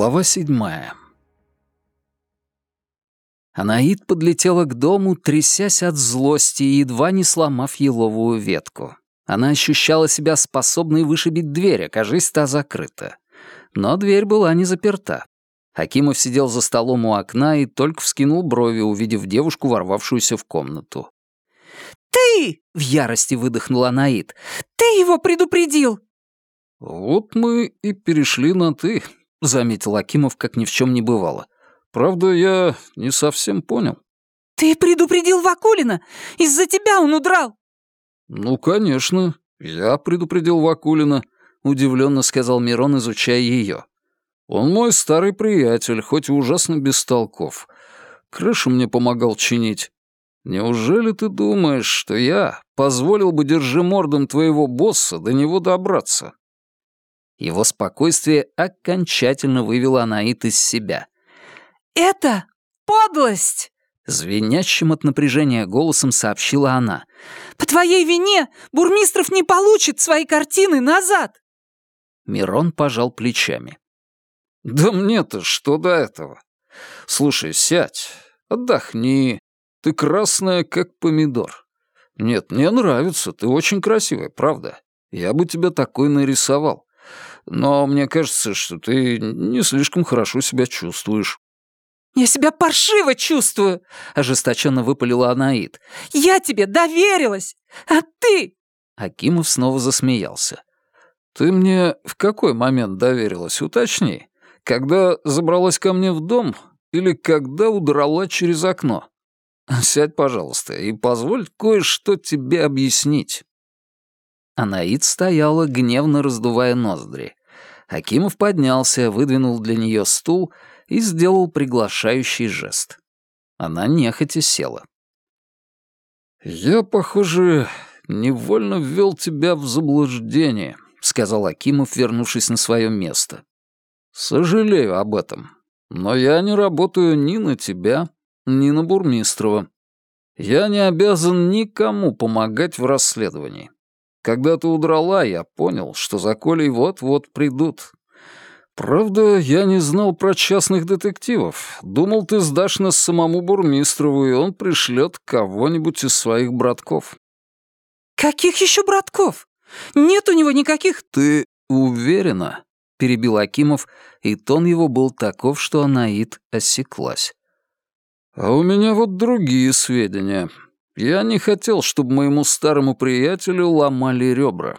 Глава седьмая. Анаид подлетела к дому, трясясь от злости и едва не сломав еловую ветку. Она ощущала себя способной вышибить дверь, окажись та закрыта. Но дверь была не заперта. Акимов сидел за столом у окна и только вскинул брови, увидев девушку, ворвавшуюся в комнату. «Ты!» — в ярости выдохнул Анаид. «Ты его предупредил!» «Вот мы и перешли на «ты», — заметил Акимов, как ни в чем не бывало. «Правда, я не совсем понял». «Ты предупредил Вакулина! Из-за тебя он удрал!» «Ну, конечно, я предупредил Вакулина», — удивленно сказал Мирон, изучая ее. «Он мой старый приятель, хоть и ужасно бестолков. Крышу мне помогал чинить. Неужели ты думаешь, что я позволил бы держимордам твоего босса до него добраться?» Его спокойствие окончательно вывело Анаит из себя. «Это подлость!» Звенящим от напряжения голосом сообщила она. «По твоей вине Бурмистров не получит свои картины назад!» Мирон пожал плечами. «Да мне-то что до этого? Слушай, сядь, отдохни. Ты красная, как помидор. Нет, мне нравится, ты очень красивая, правда. Я бы тебя такой нарисовал но мне кажется, что ты не слишком хорошо себя чувствуешь». «Я себя паршиво чувствую!» — ожесточенно выпалила Анаит. «Я тебе доверилась! А ты...» Акимов снова засмеялся. «Ты мне в какой момент доверилась, уточни? Когда забралась ко мне в дом или когда удрала через окно? Сядь, пожалуйста, и позволь кое-что тебе объяснить». Анаит стояла, гневно раздувая ноздри. Акимов поднялся, выдвинул для нее стул и сделал приглашающий жест. Она нехотя села. «Я, похоже, невольно ввел тебя в заблуждение», — сказал Акимов, вернувшись на свое место. «Сожалею об этом, но я не работаю ни на тебя, ни на Бурмистрова. Я не обязан никому помогать в расследовании. Когда ты удрала, я понял, что за Колей вот-вот придут. Правда, я не знал про частных детективов. Думал, ты сдашь нас самому Бурмистрову, и он пришлет кого-нибудь из своих братков. Каких еще братков? Нет у него никаких... Ты уверена? Перебил Акимов, и тон его был таков, что Анаит осеклась. А у меня вот другие сведения. Я не хотел, чтобы моему старому приятелю ломали ребра.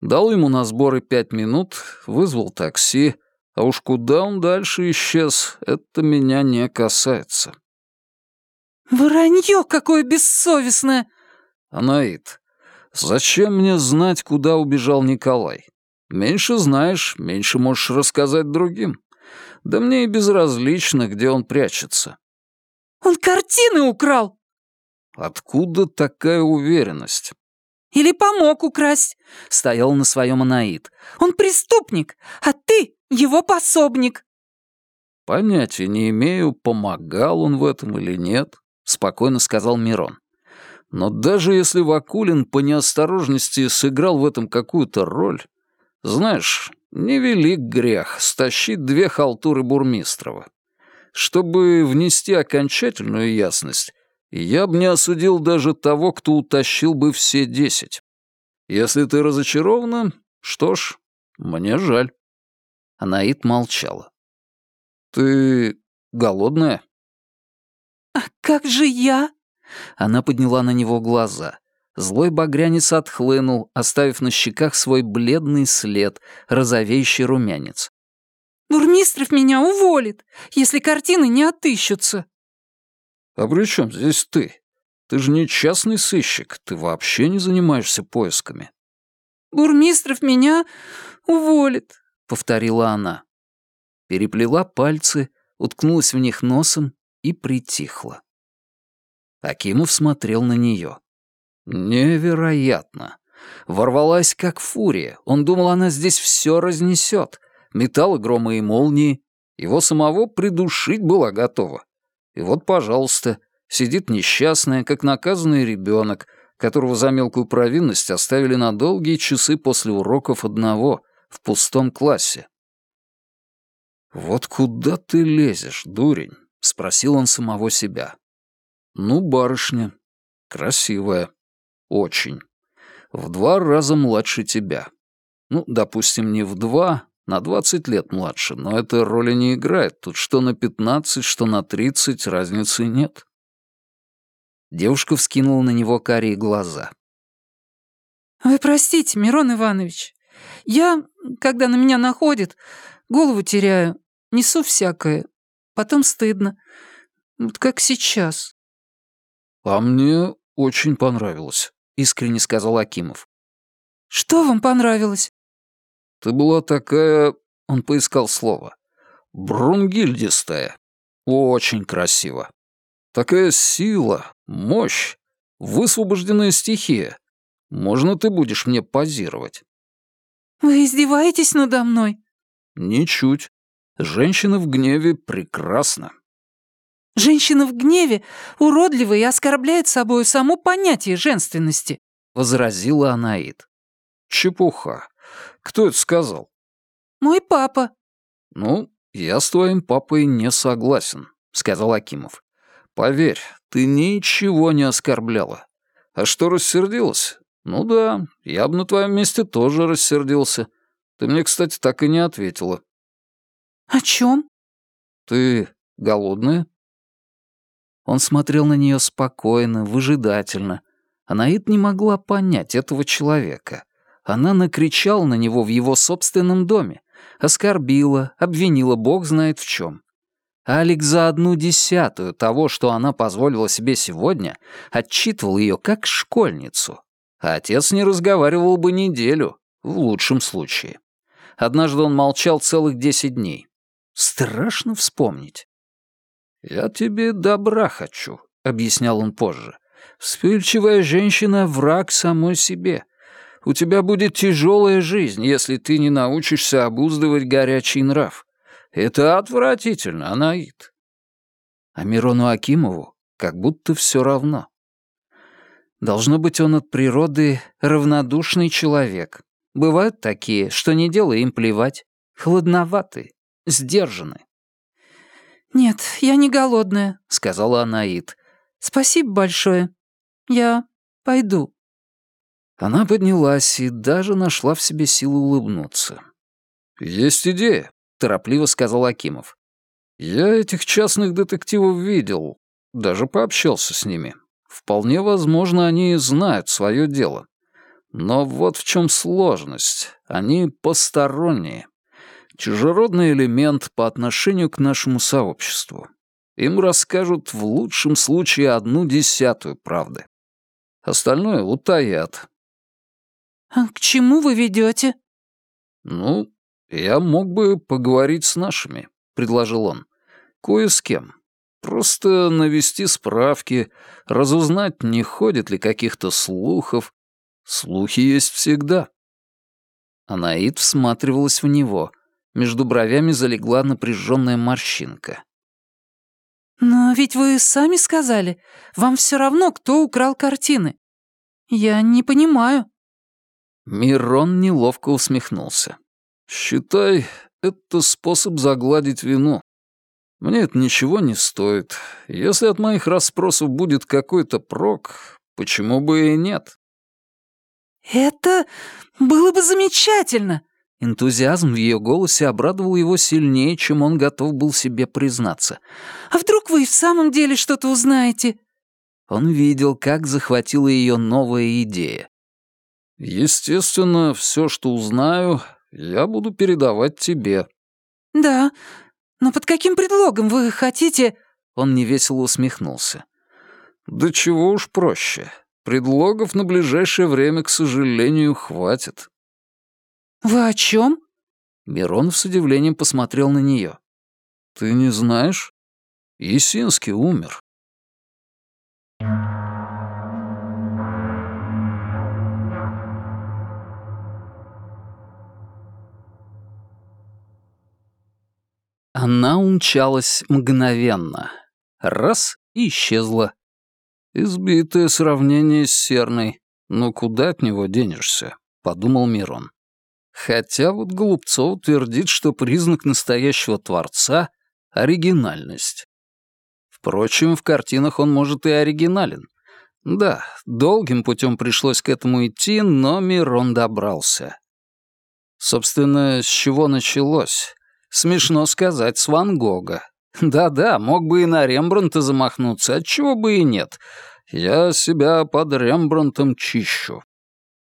Дал ему на сборы пять минут, вызвал такси, а уж куда он дальше исчез, это меня не касается. «Вранье какое бессовестное!» «Анаит, зачем мне знать, куда убежал Николай? Меньше знаешь, меньше можешь рассказать другим. Да мне и безразлично, где он прячется». «Он картины украл!» Откуда такая уверенность? Или помог украсть, стоял на своем Анаид. Он преступник, а ты его пособник. Понятия не имею, помогал он в этом или нет, спокойно сказал Мирон. Но даже если Вакулин по неосторожности сыграл в этом какую-то роль, знаешь, невелик грех стащить две халтуры Бурмистрова. Чтобы внести окончательную ясность, и я бы не осудил даже того, кто утащил бы все десять. Если ты разочарована, что ж, мне жаль». Анаит молчала. «Ты голодная?» «А как же я?» Она подняла на него глаза. Злой багрянец отхлынул, оставив на щеках свой бледный след, розовеющий румянец. «Бурмистров меня уволит, если картины не отыщутся». «А при чем здесь ты? Ты же не частный сыщик, ты вообще не занимаешься поисками». «Бурмистров меня уволит», — повторила она. Переплела пальцы, уткнулась в них носом и притихла. Акимов смотрел на нее. Невероятно. Ворвалась как фурия. Он думал, она здесь все разнесет. Металлы, громы и молнии. Его самого придушить была готова. И вот, пожалуйста, сидит несчастная, как наказанный ребенок, которого за мелкую провинность оставили на долгие часы после уроков одного, в пустом классе. «Вот куда ты лезешь, дурень?» — спросил он самого себя. «Ну, барышня. Красивая. Очень. В два раза младше тебя. Ну, допустим, не в два, на двадцать лет младше, но эта роли не играет. Тут что на пятнадцать, что на тридцать, разницы нет». Девушка вскинула на него карие глаза. «Вы простите, Мирон Иванович. Я, когда на меня находит, голову теряю, несу всякое. Потом стыдно. Вот как сейчас». «А мне очень понравилось», — искренне сказал Акимов. «Что вам понравилось?» «Ты была такая...» — он поискал слово. «Брунгильдистая. Очень красиво. Такая сила, мощь, высвобожденная стихия. Можно ты будешь мне позировать?» «Вы издеваетесь надо мной?» «Ничуть. Женщина в гневе прекрасна». «Женщина в гневе уродлива и оскорбляет собой само понятие женственности», — возразила Анаид. «Чепуха. Кто это сказал?» «Мой папа». «Ну, я с твоим папой не согласен», — сказал Акимов. «Поверь, ты ничего не оскорбляла. А что рассердилась? Ну да, я бы на твоем месте тоже рассердился. Ты мне, кстати, так и не ответила». «О чем?» «Ты голодная?» Он смотрел на нее спокойно, выжидательно. Анаит не могла понять этого человека. Она накричала на него в его собственном доме, оскорбила, обвинила бог знает в чем. Алекс за одну десятую того, что она позволила себе сегодня, отчитывал ее как школьницу. А отец не разговаривал бы неделю, в лучшем случае. Однажды он молчал целых десять дней. Страшно вспомнить. «Я тебе добра хочу», — объяснял он позже. «Вспыльчивая женщина — враг самой себе. У тебя будет тяжелая жизнь, если ты не научишься обуздывать горячий нрав. Это отвратительно, Анаит». А Мирону Акимову как будто все равно. Должно быть, он от природы равнодушный человек. Бывают такие, что не делай им плевать, хладноватый, сдержанный. «Нет, я не голодная», — сказала Анаит. «Спасибо большое. Я пойду». Она поднялась и даже нашла в себе силу улыбнуться. «Есть идея», — торопливо сказал Акимов. «Я этих частных детективов видел, даже пообщался с ними. Вполне возможно, они знают свое дело. Но вот в чем сложность. Они посторонние чужеродный элемент по отношению к нашему сообществу. Им расскажут в лучшем случае одну десятую правды. Остальное утаят. «А к чему вы ведете? «Ну, я мог бы поговорить с нашими», — предложил он. «Кое с кем. Просто навести справки, разузнать, не ходит ли каких-то слухов. Слухи есть всегда». Анаид всматривалась в него — между бровями залегла напряженная морщинка. «Но ведь вы сами сказали, вам все равно, кто украл картины. Я не понимаю». Мирон неловко усмехнулся. «Считай, это способ загладить вину. Мне это ничего не стоит. Если от моих расспросов будет какой-то прок, почему бы и нет?» «Это было бы замечательно!» Энтузиазм в ее голосе обрадовал его сильнее, чем он готов был себе признаться. «А вдруг вы и в самом деле что-то узнаете?» Он видел, как захватила ее новая идея. «Естественно, все, что узнаю, я буду передавать тебе». «Да, но под каким предлогом вы хотите...» Он невесело усмехнулся. «Да чего уж проще. Предлогов на ближайшее время, к сожалению, хватит». «Вы о чем?» Миронов с удивлением посмотрел на нее. «Ты не знаешь? Есинский умер». Она умчалась мгновенно. Раз — и исчезла. Избитое сравнение с Серной. Но куда от него денешься? — подумал Мирон. Хотя вот Голубцов твердит, что признак настоящего творца — оригинальность. Впрочем, в картинах он может и оригинален. Да, долгим путем пришлось к этому идти, но Мирон добрался. Собственно, с чего началось? Смешно сказать, с Ван Гога. Да-да, мог бы и на Рембрандта замахнуться, отчего бы и нет. Я себя под Рембрандтом чищу.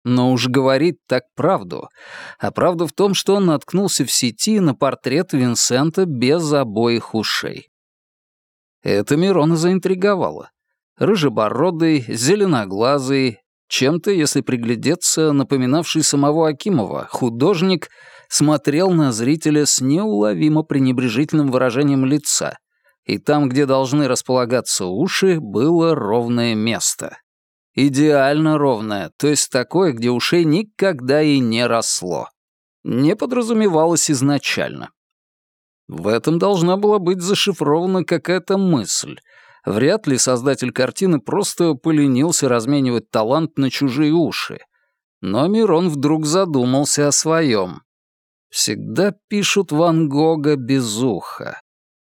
Но уж говорит так правду. А правда в том, что он наткнулся в сети на портрет Винсента без обоих ушей. Это Мирона заинтриговало. Рыжебородый, зеленоглазый, чем-то, если приглядеться, напоминавший самого Акимова, художник смотрел на зрителя с неуловимо пренебрежительным выражением лица, и там, где должны располагаться уши, было ровное место. Идеально ровное, то есть такое, где ушей никогда и не росло. Не подразумевалось изначально. В этом должна была быть зашифрована какая-то мысль. Вряд ли создатель картины просто поленился разменивать талант на чужие уши. Но Мирон вдруг задумался о своем. Всегда пишут Ван Гога без уха.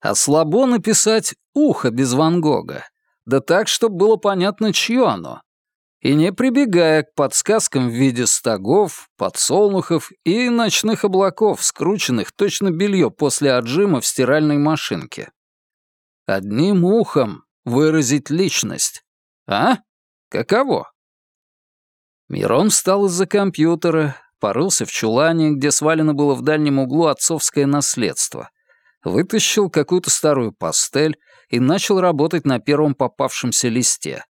А слабо написать «ухо» без Ван Гога. Да так, чтобы было понятно, чье оно и не прибегая к подсказкам в виде стогов, подсолнухов и ночных облаков, скрученных точно белье после отжима в стиральной машинке. Одним ухом выразить личность. А? Каково? Мирон встал из-за компьютера, порылся в чулане, где свалено было в дальнем углу отцовское наследство, вытащил какую-то старую пастель и начал работать на первом попавшемся листе.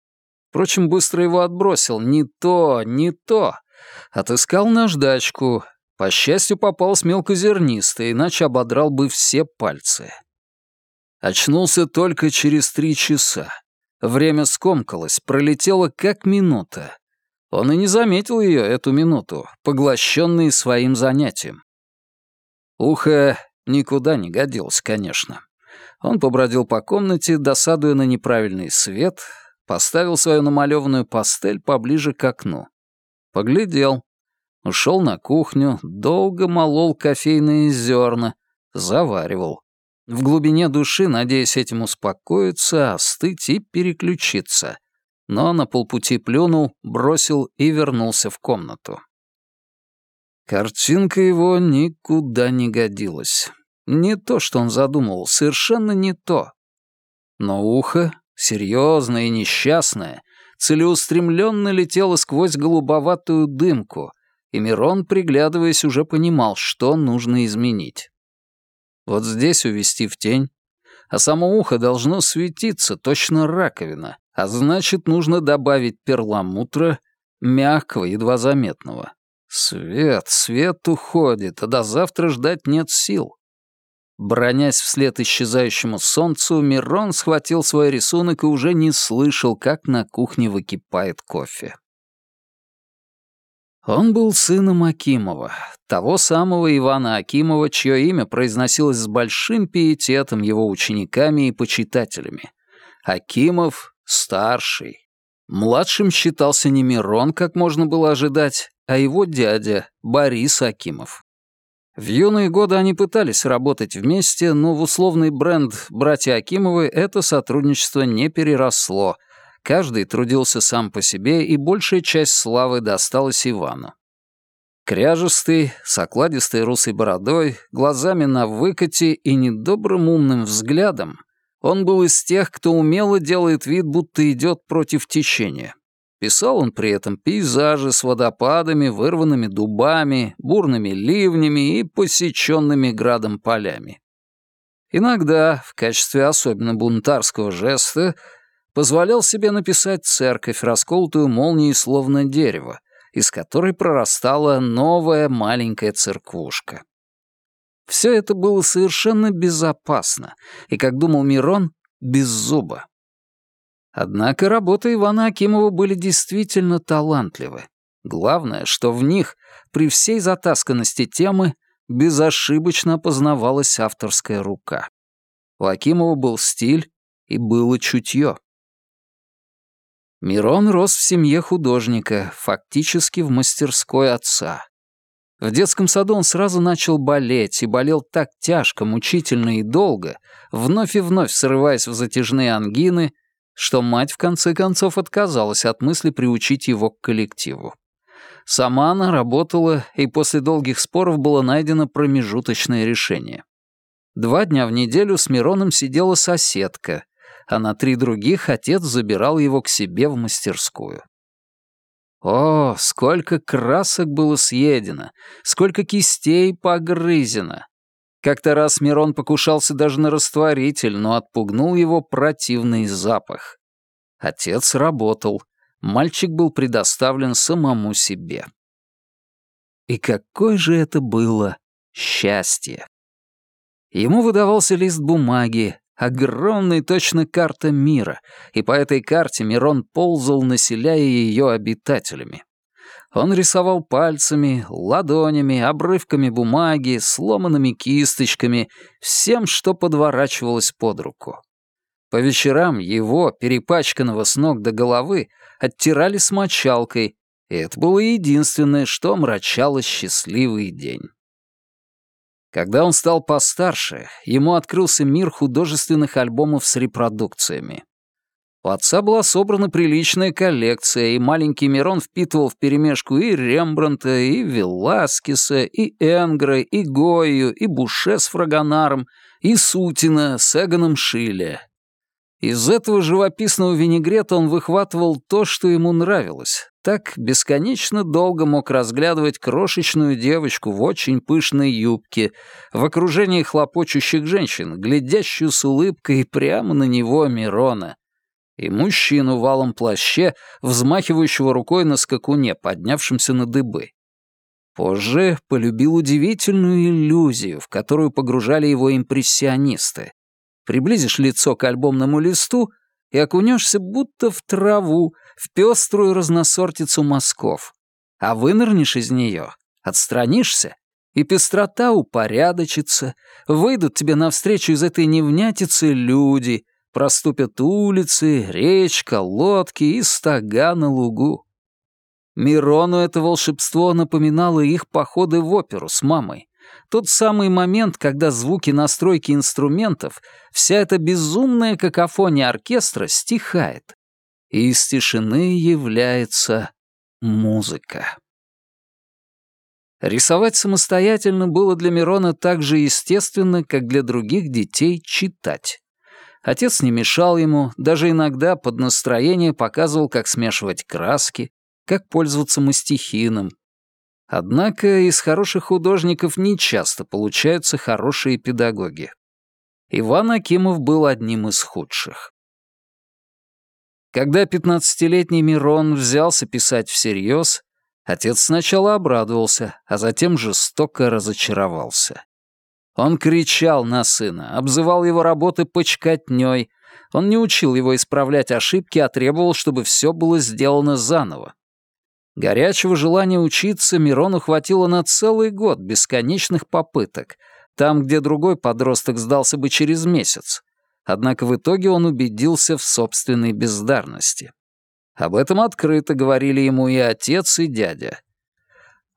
Впрочем, быстро его отбросил. Не то, не то. Отыскал наждачку. По счастью, попалась мелкозернистая, иначе ободрал бы все пальцы. Очнулся только через три часа. Время скомкалось, пролетело как минута. Он и не заметил ее, эту минуту, поглощенный своим занятием. Ухо никуда не годилось, конечно. Он побродил по комнате, досадуя на неправильный свет, Поставил свою намалеванную пастель поближе к окну. Поглядел. Ушел на кухню, долго молол кофейные зерна, заваривал. В глубине души, надеясь этим успокоиться, остыть и переключиться. Но на полпути плюнул, бросил и вернулся в комнату. Картинка его никуда не годилась. Не то, что он задумывал, совершенно не то. Но ухо серьезная и несчастная, целеустремленно летела сквозь голубоватую дымку, и Мирон, приглядываясь, уже понимал, что нужно изменить. Вот здесь увести в тень, а само ухо должно светиться, точно раковина, а значит, нужно добавить перламутра, мягкого, едва заметного. Свет, свет уходит, а до завтра ждать нет сил. Бронясь вслед исчезающему солнцу, Мирон схватил свой рисунок и уже не слышал, как на кухне выкипает кофе. Он был сыном Акимова, того самого Ивана Акимова, чье имя произносилось с большим пиететом его учениками и почитателями. Акимов — старший. Младшим считался не Мирон, как можно было ожидать, а его дядя Борис Акимов. В юные годы они пытались работать вместе, но в условный бренд «Братья Акимовы» это сотрудничество не переросло. Каждый трудился сам по себе, и большая часть славы досталась Ивану. Кряжестый, с окладистой русой бородой, глазами на выкате и недобрым умным взглядом, он был из тех, кто умело делает вид, будто идет против течения. Писал он при этом пейзажи с водопадами, вырванными дубами, бурными ливнями и посеченными градом полями. Иногда, в качестве особенно бунтарского жеста, позволял себе написать церковь, расколотую молнией словно дерево, из которой прорастала новая маленькая церквушка. Все это было совершенно безопасно, и, как думал Мирон, без зуба. Однако работы Ивана Акимова были действительно талантливы. Главное, что в них, при всей затасканности темы, безошибочно опознавалась авторская рука. У Акимова был стиль и было чутье. Мирон рос в семье художника, фактически в мастерской отца. В детском саду он сразу начал болеть, и болел так тяжко, мучительно и долго, вновь и вновь срываясь в затяжные ангины, что мать в конце концов отказалась от мысли приучить его к коллективу. Сама она работала, и после долгих споров было найдено промежуточное решение. Два дня в неделю с Мироном сидела соседка, а на три других отец забирал его к себе в мастерскую. О, сколько красок было съедено, сколько кистей погрызено. Как-то раз Мирон покушался даже на растворитель, но отпугнул его противный запах. Отец работал, мальчик был предоставлен самому себе. И какое же это было счастье! Ему выдавался лист бумаги, огромный точно карта мира, и по этой карте Мирон ползал, населяя ее обитателями. Он рисовал пальцами, ладонями, обрывками бумаги, сломанными кисточками, всем, что подворачивалось под руку. По вечерам его, перепачканного с ног до головы, оттирали с мочалкой, и это было единственное, что омрачало счастливый день. Когда он стал постарше, ему открылся мир художественных альбомов с репродукциями. У отца была собрана приличная коллекция, и маленький Мирон впитывал вперемешку и Рембранта, и Веласкеса, и Энгра, и Гою, и Буше с Фрагонаром, и Сутина с Эгоном Шиле. Из этого живописного винегрета он выхватывал то, что ему нравилось, так бесконечно долго мог разглядывать крошечную девочку в очень пышной юбке, в окружении хлопочущих женщин, глядящую с улыбкой прямо на него Мирона, и мужчину в алом плаще, взмахивающего рукой на скакуне, поднявшемся на дыбы. Позже полюбил удивительную иллюзию, в которую погружали его импрессионисты. Приблизишь лицо к альбомному листу — и окунешься будто в траву, в пеструю разносортицу мазков. А вынырнешь из нее, отстранишься, и пестрота упорядочится, выйдут тебе навстречу из этой невнятицы люди, проступят улицы, речка, лодки и стога на лугу. Мирону это волшебство напоминало их походы в оперу с мамой, тот самый момент, когда звуки настройки инструментов, вся эта безумная какофония оркестра стихает, и из тишины является музыка. Рисовать самостоятельно было для Мирона так же естественно, как для других детей читать. Отец не мешал ему, даже иногда под настроение показывал, как смешивать краски, как пользоваться мастихином, Однако из хороших художников нечасто получаются хорошие педагоги. Иван Акимов был одним из худших. Когда пятнадцатилетний Мирон взялся писать всерьез, отец сначала обрадовался, а затем жестоко разочаровался. Он кричал на сына, обзывал его работы почкотнёй, он не учил его исправлять ошибки, а требовал, чтобы все было сделано заново. Горячего желания учиться Мирону хватило на целый год бесконечных попыток, там, где другой подросток сдался бы через месяц. Однако в итоге он убедился в собственной бездарности. Об этом открыто говорили ему и отец, и дядя.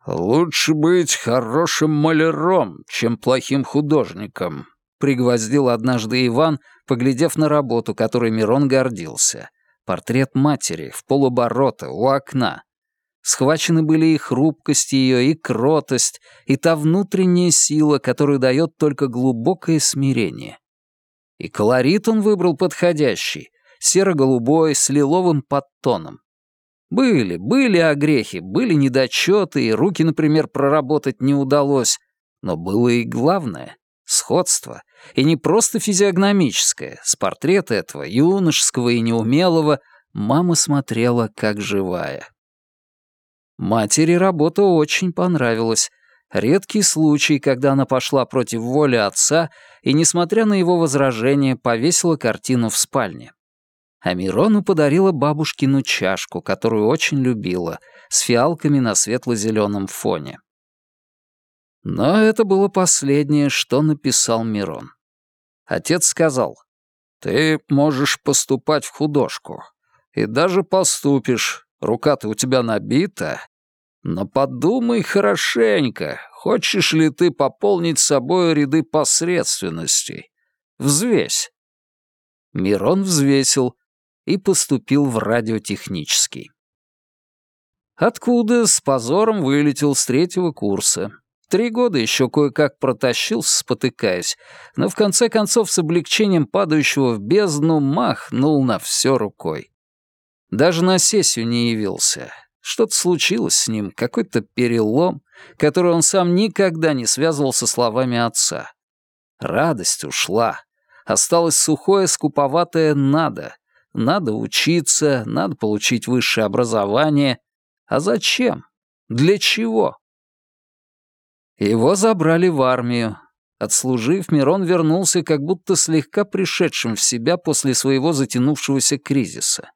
«Лучше быть хорошим маляром, чем плохим художником», — пригвоздил однажды Иван, поглядев на работу, которой Мирон гордился. Портрет матери в полоборота у окна, Схвачены были и хрупкость ее, и кротость, и та внутренняя сила, которую дает только глубокое смирение. И колорит он выбрал подходящий, серо-голубой, с лиловым подтоном. Были, были огрехи, были недочеты, и руки, например, проработать не удалось. Но было и главное — сходство. И не просто физиогномическое. С портрета этого, юношеского и неумелого, мама смотрела как живая. Матери работа очень понравилась. Редкий случай, когда она пошла против воли отца и, несмотря на его возражения, повесила картину в спальне. А Мирону подарила бабушкину чашку, которую очень любила, с фиалками на светло-зеленом фоне. Но это было последнее, что написал Мирон. Отец сказал, «Ты можешь поступать в художку. И даже поступишь, рука-то у тебя набита, Но подумай хорошенько, хочешь ли ты пополнить собой ряды посредственностей. Взвесь. Мирон взвесил и поступил в радиотехнический. Откуда с позором вылетел с третьего курса. Три года еще кое-как протащился, спотыкаясь, но в конце концов с облегчением падающего в бездну махнул на все рукой. Даже на сессию не явился. Что-то случилось с ним, какой-то перелом, который он сам никогда не связывал со словами отца. Радость ушла. Осталось сухое, скуповатое «надо». Надо учиться, надо получить высшее образование. А зачем? Для чего? Его забрали в армию. Отслужив, Мирон вернулся как будто слегка пришедшим в себя после своего затянувшегося кризиса.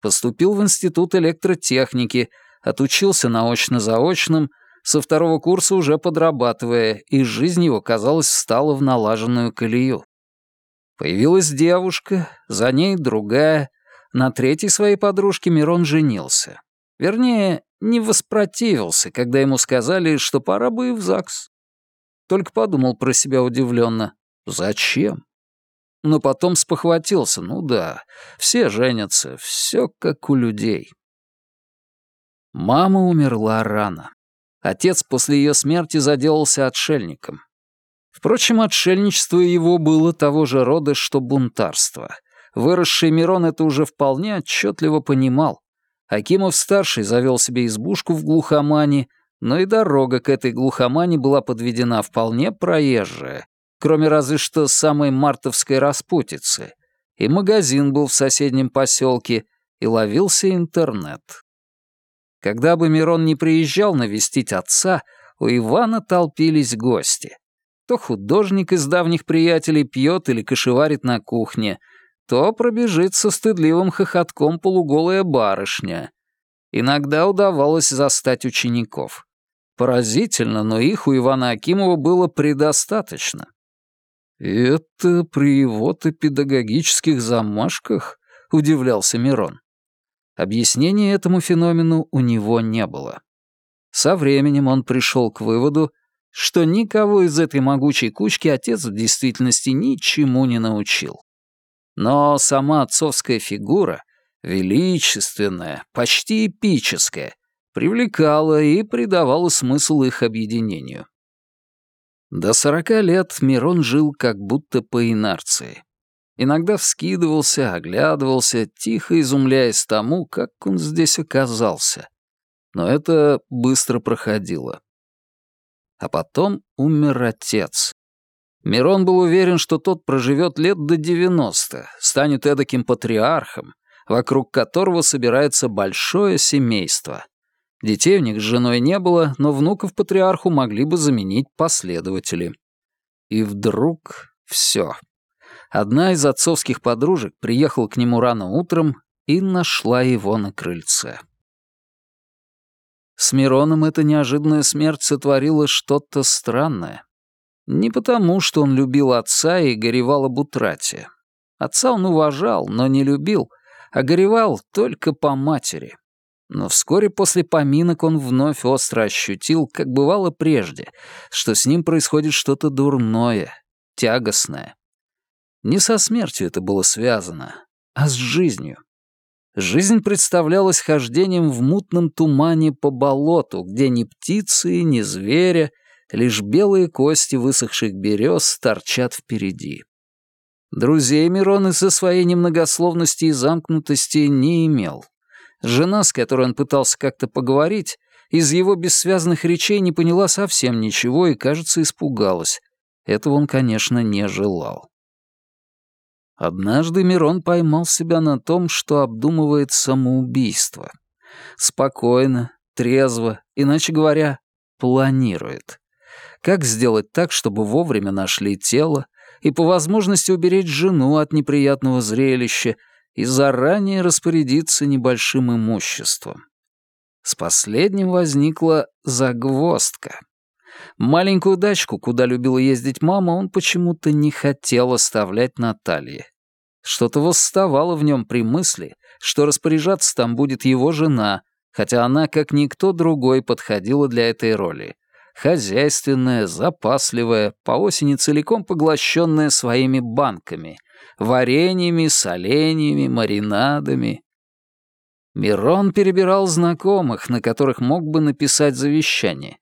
Поступил в Институт электротехники, отучился на очно-заочном, со второго курса уже подрабатывая, и жизнь его, казалось, встала в налаженную колею. Появилась девушка, за ней другая. На третьей своей подружке Мирон женился. Вернее, не воспротивился, когда ему сказали, что пора бы и в ЗАГС. Только подумал про себя удивленно. Зачем? Но потом спохватился. Ну да, все женятся, все как у людей. Мама умерла рано. Отец после ее смерти заделался отшельником. Впрочем, отшельничество его было того же рода, что бунтарство. Выросший Мирон это уже вполне отчетливо понимал. Акимов-старший завел себе избушку в глухомане, но и дорога к этой глухомане была подведена вполне проезжая, кроме разве что самой мартовской распутицы, и магазин был в соседнем поселке, и ловился интернет. Когда бы Мирон не приезжал навестить отца, у Ивана толпились гости. То художник из давних приятелей пьет или кошеварит на кухне, то пробежит со стыдливым хохотком полуголая барышня. Иногда удавалось застать учеников. Поразительно, но их у Ивана Акимова было предостаточно. «Это при его-то педагогических замашках?» — удивлялся Мирон. Объяснения этому феномену у него не было. Со временем он пришел к выводу, что никого из этой могучей кучки отец в действительности ничему не научил. Но сама отцовская фигура, величественная, почти эпическая, привлекала и придавала смысл их объединению. До сорока лет Мирон жил как будто по инерции. Иногда вскидывался, оглядывался, тихо изумляясь тому, как он здесь оказался. Но это быстро проходило. А потом умер отец. Мирон был уверен, что тот проживет лет до 90, станет эдаким патриархом, вокруг которого собирается большое семейство. Детей у них с женой не было, но внуков патриарху могли бы заменить последователи. И вдруг все. Одна из отцовских подружек приехала к нему рано утром и нашла его на крыльце. С Мироном эта неожиданная смерть сотворила что-то странное. Не потому, что он любил отца и горевал об утрате. Отца он уважал, но не любил, а горевал только по матери. Но вскоре после поминок он вновь остро ощутил, как бывало прежде, что с ним происходит что-то дурное, тягостное. Не со смертью это было связано, а с жизнью. Жизнь представлялась хождением в мутном тумане по болоту, где ни птицы, ни зверя, лишь белые кости высохших берез торчат впереди. Друзей Мирон из-за своей немногословности и замкнутости не имел. Жена, с которой он пытался как-то поговорить, из его бессвязных речей не поняла совсем ничего и, кажется, испугалась. Этого он, конечно, не желал. Однажды Мирон поймал себя на том, что обдумывает самоубийство. Спокойно, трезво, иначе говоря, планирует. Как сделать так, чтобы вовремя нашли тело и по возможности уберечь жену от неприятного зрелища и заранее распорядиться небольшим имуществом. С последним возникла загвоздка. Маленькую дачку, куда любила ездить мама, он почему-то не хотел оставлять Наталье. Что-то восставало в нем при мысли, что распоряжаться там будет его жена, хотя она, как никто другой, подходила для этой роли. Хозяйственная, запасливая, по осени целиком поглощенная своими банками, вареньями, соленьями, маринадами. Мирон перебирал знакомых, на которых мог бы написать завещание,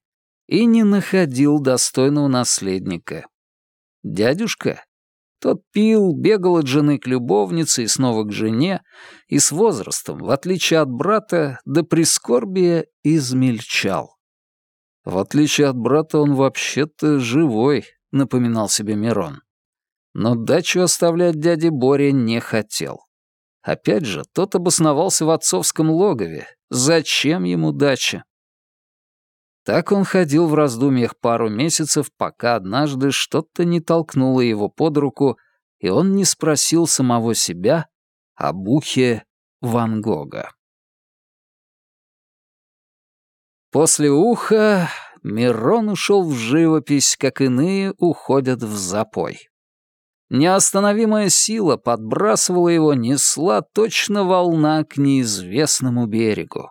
и не находил достойного наследника. Дядюшка? Тот пил, бегал от жены к любовнице и снова к жене, и с возрастом, в отличие от брата, до прискорбия измельчал. В отличие от брата, он вообще-то живой, напоминал себе Мирон. Но дачу оставлять дяде Боре не хотел. Опять же, тот обосновался в отцовском логове. Зачем ему дача? Так он ходил в раздумьях пару месяцев, пока однажды что-то не толкнуло его под руку, и он не спросил самого себя о бухе Ван Гога. После уха Мирон ушел в живопись, как иные уходят в запой. Неостановимая сила подбрасывала его, несла точно волна к неизвестному берегу.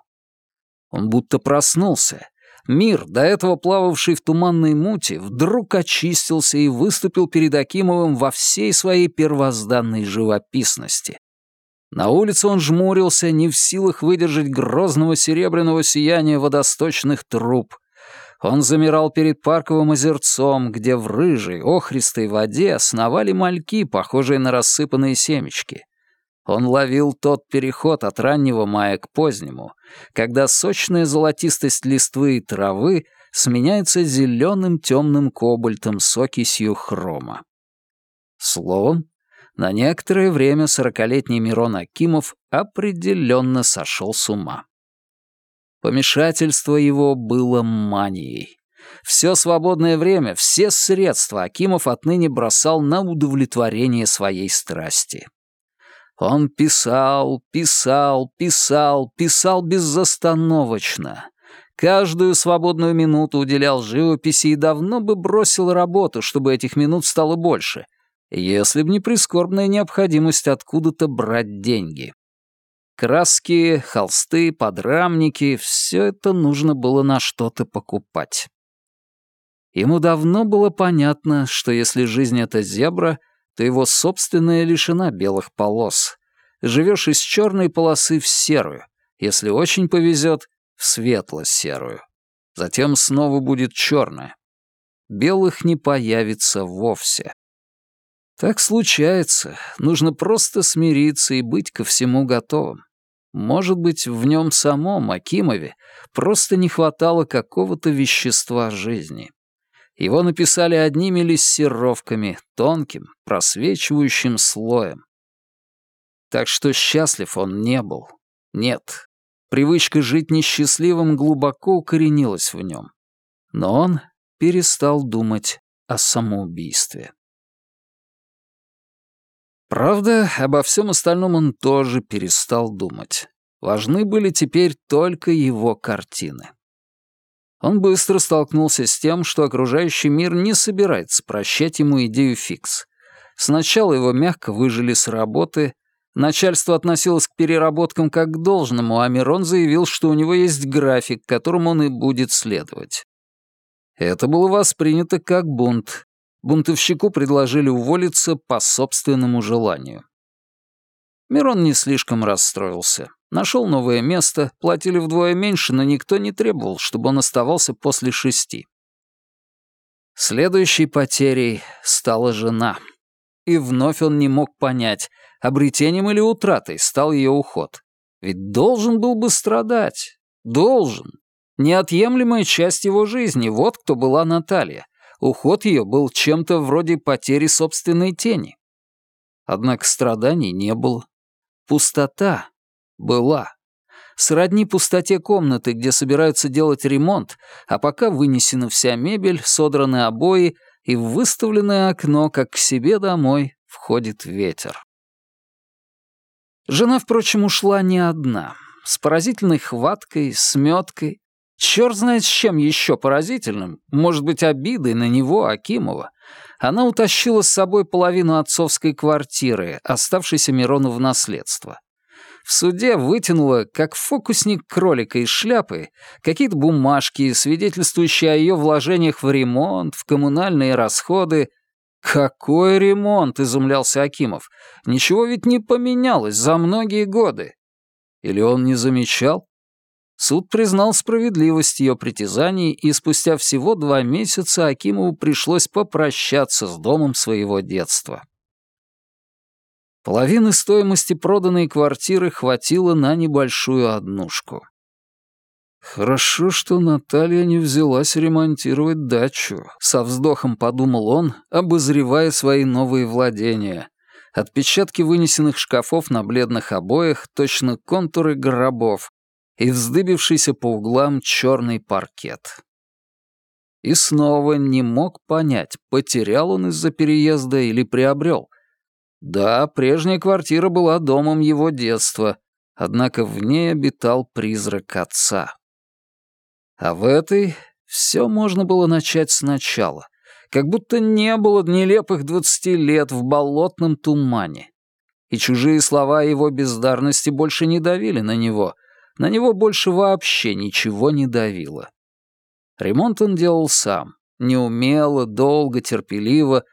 Он будто проснулся. Мир, до этого плававший в туманной мути, вдруг очистился и выступил перед Акимовым во всей своей первозданной живописности. На улице он жмурился, не в силах выдержать грозного серебряного сияния водосточных труб — он замирал перед парковым озерцом, где в рыжей, охристой воде сновали мальки, похожие на рассыпанные семечки. Он ловил тот переход от раннего мая к позднему, когда сочная золотистость листвы и травы сменяется зеленым темным кобальтом с окисью хрома. Словом, на некоторое время сорокалетний Мирон Акимов определенно сошел с ума. Помешательство его было манией. Все свободное время, все средства Акимов отныне бросал на удовлетворение своей страсти. Он писал, писал, писал, писал безостановочно. Каждую свободную минуту уделял живописи и давно бы бросил работу, чтобы этих минут стало больше, если б не прискорбная необходимость откуда-то брать деньги. Краски, холсты, подрамники — все это нужно было на что-то покупать. Ему давно было понятно, что если жизнь — это зебра, то его собственная лишена белых полос. Живешь из черной полосы в серую, если очень повезет, в светло-серую. Затем снова будет черная. Белых не появится вовсе. Так случается, нужно просто смириться и быть ко всему готовым. Может быть, в нем самом, Акимове, просто не хватало какого-то вещества жизни. Его написали одними лессировками, тонким, просвечивающим слоем. Так что счастлив он не был. Нет. Привычка жить несчастливым глубоко укоренилась в нем. Но он перестал думать о самоубийстве. Правда, обо всем остальном он тоже перестал думать. Важны были теперь только его картины. Он быстро столкнулся с тем, что окружающий мир не собирается прощать ему идею фикс. Сначала его мягко выжили с работы, начальство относилось к переработкам как к должному, а Мирон заявил, что у него есть график, которому он и будет следовать. Это было воспринято как бунт, бунтовщику предложили уволиться по собственному желанию. Мирон не слишком расстроился. Нашел новое место, платили вдвое меньше, но никто не требовал, чтобы он оставался после шести. Следующей потерей стала жена. И вновь он не мог понять, обретением или утратой стал ее уход. Ведь должен был бы страдать. Должен. Неотъемлемая часть его жизни, вот кто была Наталья уход ее был чем-то вроде потери собственной тени. Однако страданий не было. Пустота была. Сродни пустоте комнаты, где собираются делать ремонт, а пока вынесена вся мебель, содраны обои, и в выставленное окно, как к себе домой, входит ветер. Жена, впрочем, ушла не одна. С поразительной хваткой, сметкой, Черт знает с чем еще поразительным, может быть, обидой на него, Акимова. Она утащила с собой половину отцовской квартиры, оставшейся Мирону в наследство. в суде вытянула, как фокусник кролика из шляпы, какие-то бумажки, свидетельствующие о ее вложениях в ремонт, в коммунальные расходы. «Какой ремонт?» — изумлялся Акимов. «Ничего ведь не поменялось за многие годы». Или он не замечал? Суд признал справедливость ее притязаний, и спустя всего два месяца Акимову пришлось попрощаться с домом своего детства. Половины стоимости проданной квартиры хватило на небольшую однушку. «Хорошо, что Наталья не взялась ремонтировать дачу», — со вздохом подумал он, обозревая свои новые владения. Отпечатки вынесенных шкафов на бледных обоях, точно контуры гробов, и вздыбившийся по углам черный паркет. И снова не мог понять, потерял он из-за переезда или приобрел. Да, прежняя квартира была домом его детства, однако в ней обитал призрак отца. А в этой все можно было начать сначала, как будто не было нелепых двадцати лет в болотном тумане. И чужие слова его бездарности больше не давили на него, на него больше вообще ничего не давило. Ремонт он делал сам, неумело, долго, терпеливо,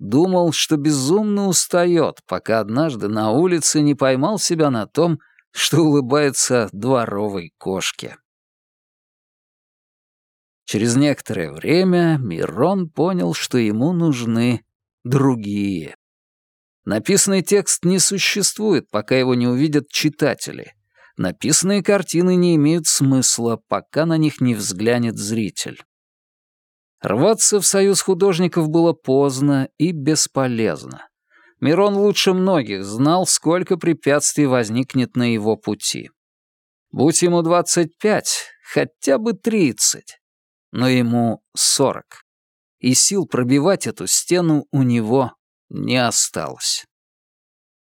Думал, что безумно устает, пока однажды на улице не поймал себя на том, что улыбается дворовой кошке. Через некоторое время Мирон понял, что ему нужны другие. Написанный текст не существует, пока его не увидят читатели. Написанные картины не имеют смысла, пока на них не взглянет зритель. Рваться в союз художников было поздно и бесполезно. Мирон лучше многих знал, сколько препятствий возникнет на его пути. Будь ему 25, хотя бы 30, но ему 40. И сил пробивать эту стену у него не осталось.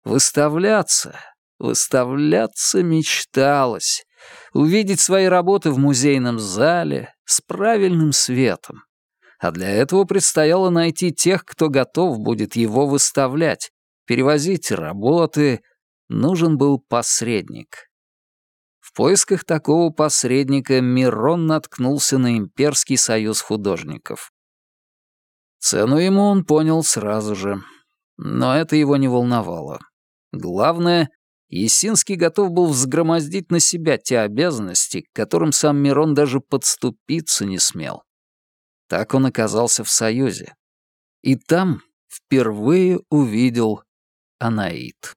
Выставляться, выставляться мечталось. Увидеть свои работы в музейном зале с правильным светом а для этого предстояло найти тех, кто готов будет его выставлять, перевозить работы. Нужен был посредник. В поисках такого посредника Мирон наткнулся на Имперский союз художников. Цену ему он понял сразу же, но это его не волновало. Главное, Есинский готов был взгромоздить на себя те обязанности, к которым сам Мирон даже подступиться не смел. Так он оказался в Союзе. И там впервые увидел Анаит.